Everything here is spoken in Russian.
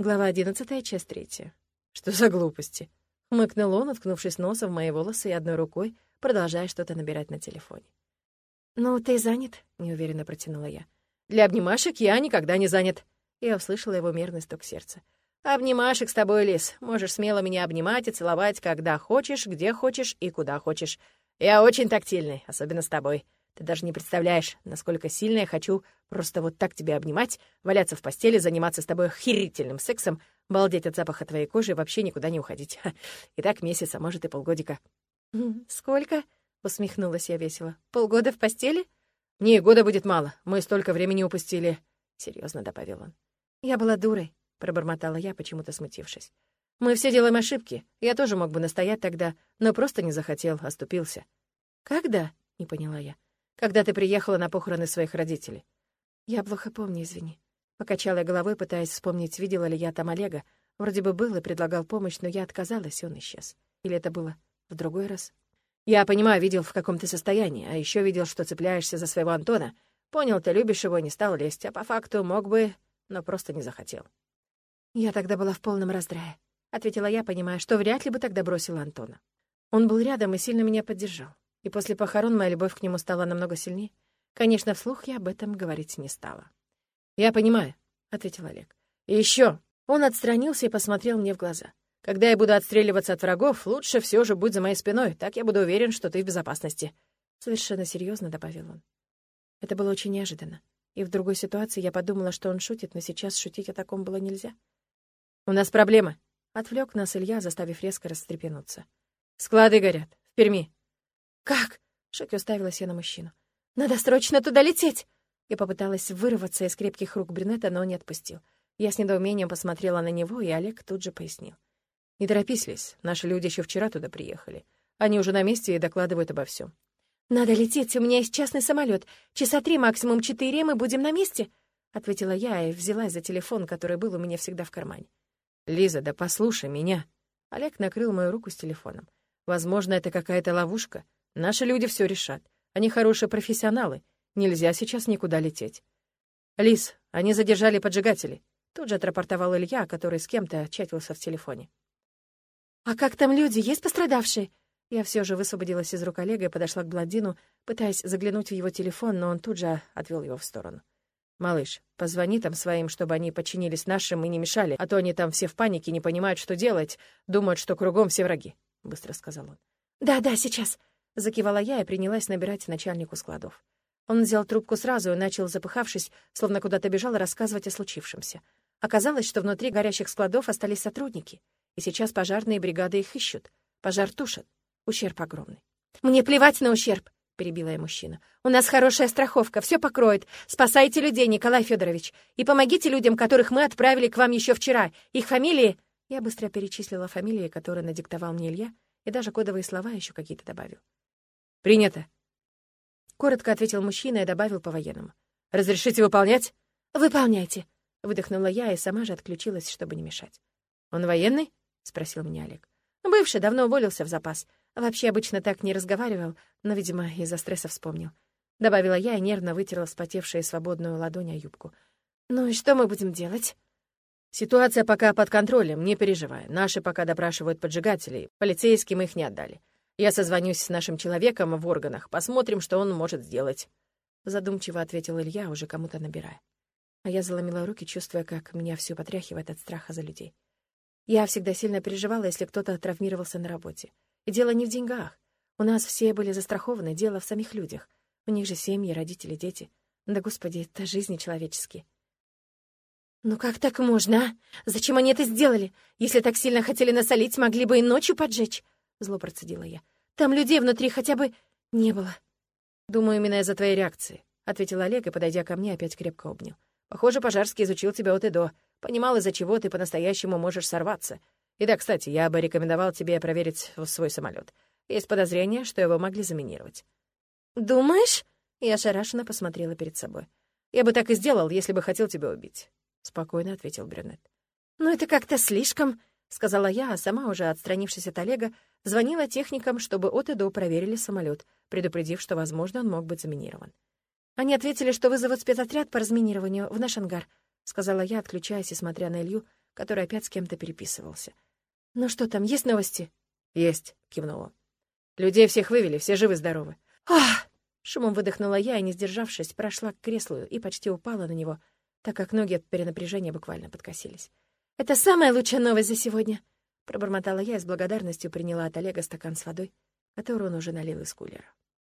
Глава одиннадцатая, часть третья. «Что за глупости?» — хмыкнул он, уткнувшись носом в мои волосы и одной рукой, продолжая что-то набирать на телефоне. «Ну, ты занят?» — неуверенно протянула я. «Для обнимашек я никогда не занят». Я услышала его мерный стук сердца. «Обнимашек с тобой, Лис. Можешь смело меня обнимать и целовать, когда хочешь, где хочешь и куда хочешь. Я очень тактильный, особенно с тобой. Ты даже не представляешь, насколько сильно я хочу просто вот так тебя обнимать, валяться в постели, заниматься с тобой охерительным сексом, балдеть от запаха твоей кожи и вообще никуда не уходить. И так месяц, а может и полгодика». «Сколько?» — усмехнулась я весело. «Полгода в постели?» «Не, года будет мало. Мы столько времени упустили», — серьезно добавил он. «Я была дурой», — пробормотала я, почему-то смутившись. «Мы все делаем ошибки. Я тоже мог бы настоять тогда, но просто не захотел, оступился». «Когда?» — не поняла я. «Когда ты приехала на похороны своих родителей». «Я плохо помню, извини». Покачала я головой, пытаясь вспомнить, видела ли я там Олега. Вроде бы был и предлагал помощь, но я отказалась, и он исчез. Или это было в другой раз? Я понимаю, видел, в каком ты состоянии, а еще видел, что цепляешься за своего Антона. Понял, ты любишь его, не стал лезть, а по факту мог бы, но просто не захотел. Я тогда была в полном раздрае, — ответила я, понимая, что вряд ли бы тогда бросила Антона. Он был рядом и сильно меня поддержал. И после похорон моя любовь к нему стала намного сильнее. Конечно, вслух я об этом говорить не стала. «Я понимаю», — ответил Олег. «И еще. Он отстранился и посмотрел мне в глаза. Когда я буду отстреливаться от врагов, лучше все же будь за моей спиной, так я буду уверен, что ты в безопасности». Совершенно серьезно добавил он. Это было очень неожиданно. И в другой ситуации я подумала, что он шутит, но сейчас шутить о таком было нельзя. «У нас проблемы», — отвлек нас Илья, заставив резко растрепенуться. «Склады горят. В Перми». «Как?» — шоке уставилась я на мужчину. «Надо срочно туда лететь!» Я попыталась вырваться из крепких рук брюнета, но он не отпустил. Я с недоумением посмотрела на него, и Олег тут же пояснил. «Не торопись, Лис. Наши люди еще вчера туда приехали. Они уже на месте и докладывают обо всем. «Надо лететь, у меня есть частный самолет. Часа три, максимум четыре, мы будем на месте», — ответила я и взялась за телефон, который был у меня всегда в кармане. «Лиза, да послушай меня». Олег накрыл мою руку с телефоном. «Возможно, это какая-то ловушка. Наши люди все решат. Они хорошие профессионалы. Нельзя сейчас никуда лететь». «Лиз, они задержали поджигателей», — тут же отрапортовал Илья, который с кем-то чатился в телефоне. «А как там люди? Есть пострадавшие?» Я все же высвободилась из рук Олега и подошла к блондину, пытаясь заглянуть в его телефон, но он тут же отвел его в сторону. «Малыш, позвони там своим, чтобы они подчинились нашим и не мешали, а то они там все в панике, не понимают, что делать, думают, что кругом все враги», — быстро сказал он. «Да-да, сейчас», — закивала я и принялась набирать начальнику складов. Он взял трубку сразу и начал, запыхавшись, словно куда-то бежал, рассказывать о случившемся. Оказалось, что внутри горящих складов остались сотрудники, и сейчас пожарные бригады их ищут. Пожар тушат. Ущерб огромный. «Мне плевать на ущерб», — перебила я мужчина. «У нас хорошая страховка, все покроет. Спасайте людей, Николай Федорович, и помогите людям, которых мы отправили к вам еще вчера. Их фамилии...» Я быстро перечислила фамилии, которые надиктовал мне Илья, и даже кодовые слова еще какие-то добавил. «Принято», — коротко ответил мужчина и добавил по-военному. «Разрешите выполнять?» «Выполняйте», — выдохнула я и сама же отключилась, чтобы не мешать. «Он военный?» — спросил меня Олег. «Бывший давно уволился в запас. Вообще обычно так не разговаривал, но, видимо, из-за стресса вспомнил. Добавила я и нервно вытерла вспотевшую свободную ладонь о юбку. «Ну и что мы будем делать?» «Ситуация пока под контролем, не переживай. Наши пока допрашивают поджигателей, полицейским их не отдали. Я созвонюсь с нашим человеком в органах, посмотрим, что он может сделать». Задумчиво ответил Илья, уже кому-то набирая. А я заломила руки, чувствуя, как меня все потряхивает от страха за людей. Я всегда сильно переживала, если кто-то травмировался на работе. И дело не в деньгах. У нас все были застрахованы, дело в самих людях. У них же семьи, родители, дети. Да, господи, это жизни человеческие. «Ну как так можно, а? Зачем они это сделали? Если так сильно хотели насолить, могли бы и ночью поджечь!» Зло процедила я. «Там людей внутри хотя бы не было». «Думаю, именно из-за твоей реакции», — ответил Олег и, подойдя ко мне, опять крепко обнял. «Похоже, Пожарский изучил тебя от и до. Понимал, из-за чего ты по-настоящему можешь сорваться. И да, кстати, я бы рекомендовал тебе проверить свой самолет. Есть подозрение, что его могли заминировать». «Думаешь?» Я ошарашенно посмотрела перед собой. «Я бы так и сделал, если бы хотел тебя убить», — спокойно ответил брюнет. «Ну это как-то слишком», — сказала я, а сама, уже отстранившись от Олега, звонила техникам, чтобы от и до проверили самолет, предупредив, что, возможно, он мог быть заминирован. Они ответили, что вызовут спецотряд по разминированию в наш ангар, — сказала я, отключаясь и смотря на Илью, который опять с кем-то переписывался. «Ну что там, есть новости?» «Есть», — кивнула. «Людей всех вывели, все живы-здоровы». «Ах!» — шумом выдохнула я и, не сдержавшись, прошла к креслу и почти упала на него, так как ноги от перенапряжения буквально подкосились. «Это самая лучшая новость за сегодня!» Пробормотала я и с благодарностью приняла от Олега стакан с водой, который он уже налил из кулера.